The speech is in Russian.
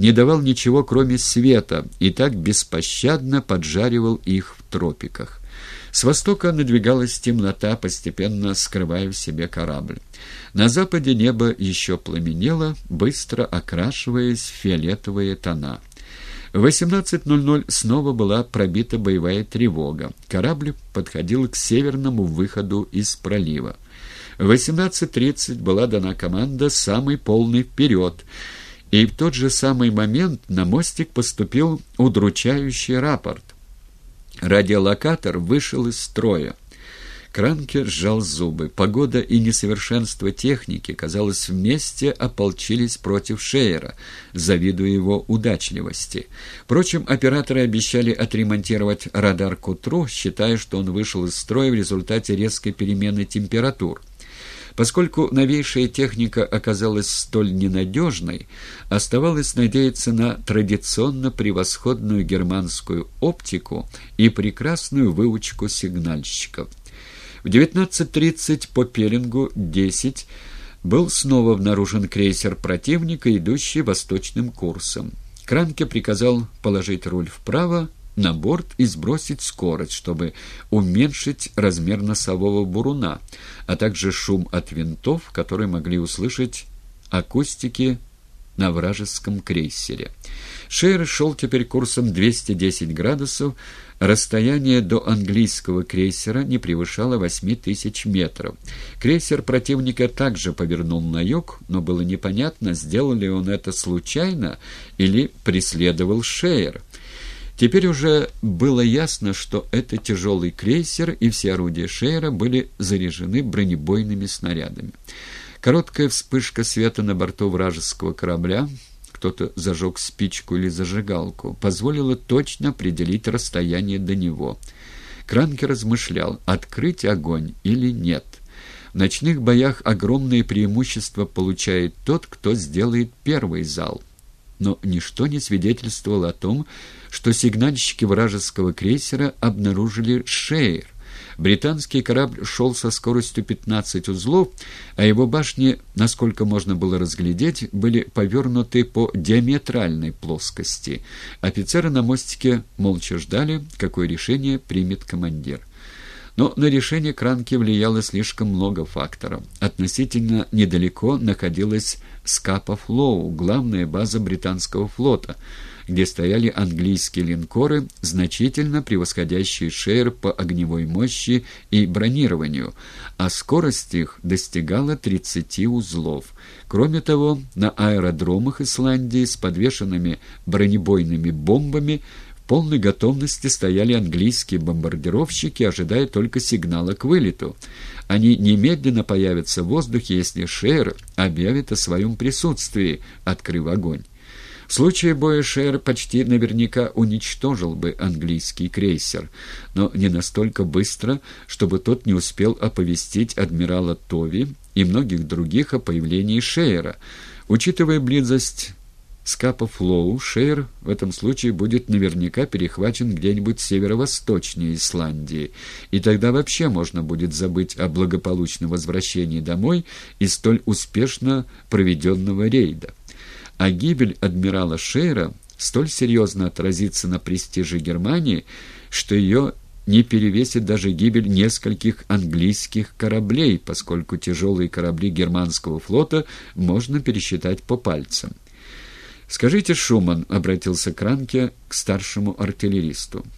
не давал ничего, кроме света, и так беспощадно поджаривал их в тропиках. С востока надвигалась темнота, постепенно скрывая в себе корабль. На западе небо еще пламенело, быстро окрашиваясь в фиолетовые тона. В 18.00 снова была пробита боевая тревога. Корабль подходил к северному выходу из пролива. В 18.30 была дана команда «Самый полный вперед», и в тот же самый момент на мостик поступил удручающий рапорт. Радиолокатор вышел из строя. Кранке сжал зубы. Погода и несовершенство техники, казалось, вместе ополчились против Шейера, завидуя его удачливости. Впрочем, операторы обещали отремонтировать радар к утру, считая, что он вышел из строя в результате резкой перемены температур. Поскольку новейшая техника оказалась столь ненадежной, оставалось надеяться на традиционно превосходную германскую оптику и прекрасную выучку сигнальщиков. В 19.30 по Пелингу 10 был снова обнаружен крейсер противника, идущий восточным курсом. Кранке приказал положить руль вправо на борт и сбросить скорость, чтобы уменьшить размер носового буруна, а также шум от винтов, которые могли услышать акустики на вражеском крейсере. Шейер шел теперь курсом 210 градусов, расстояние до английского крейсера не превышало 8 тысяч метров. Крейсер противника также повернул на юг, но было непонятно, сделал ли он это случайно или преследовал Шейер. Теперь уже было ясно, что это тяжелый крейсер, и все орудия Шейера были заряжены бронебойными снарядами. Короткая вспышка света на борту вражеского корабля, кто-то зажег спичку или зажигалку, позволила точно определить расстояние до него. Кранке размышлял, открыть огонь или нет. В ночных боях огромное преимущество получает тот, кто сделает первый залп но ничто не свидетельствовало о том, что сигнальщики вражеского крейсера обнаружили Шейр. Британский корабль шел со скоростью 15 узлов, а его башни, насколько можно было разглядеть, были повернуты по диаметральной плоскости. Офицеры на мостике молча ждали, какое решение примет командир. Но на решение Кранки влияло слишком много факторов. Относительно недалеко находилась Скапа-Флоу, главная база британского флота, где стояли английские линкоры, значительно превосходящие Шейр по огневой мощи и бронированию, а скорость их достигала 30 узлов. Кроме того, на аэродромах Исландии с подвешенными бронебойными бомбами полной готовности стояли английские бомбардировщики, ожидая только сигнала к вылету. Они немедленно появятся в воздухе, если Шер объявит о своем присутствии, открыв огонь. В случае боя Шер почти наверняка уничтожил бы английский крейсер, но не настолько быстро, чтобы тот не успел оповестить адмирала Тови и многих других о появлении Шейера. Учитывая близость Скапа Флоу, Шейр в этом случае будет наверняка перехвачен где-нибудь северо-восточнее Исландии, и тогда вообще можно будет забыть о благополучном возвращении домой из столь успешно проведенного рейда. А гибель адмирала Шейра столь серьезно отразится на престиже Германии, что ее не перевесит даже гибель нескольких английских кораблей, поскольку тяжелые корабли германского флота можно пересчитать по пальцам. «Скажите, Шуман», — обратился Кранке к старшему артиллеристу,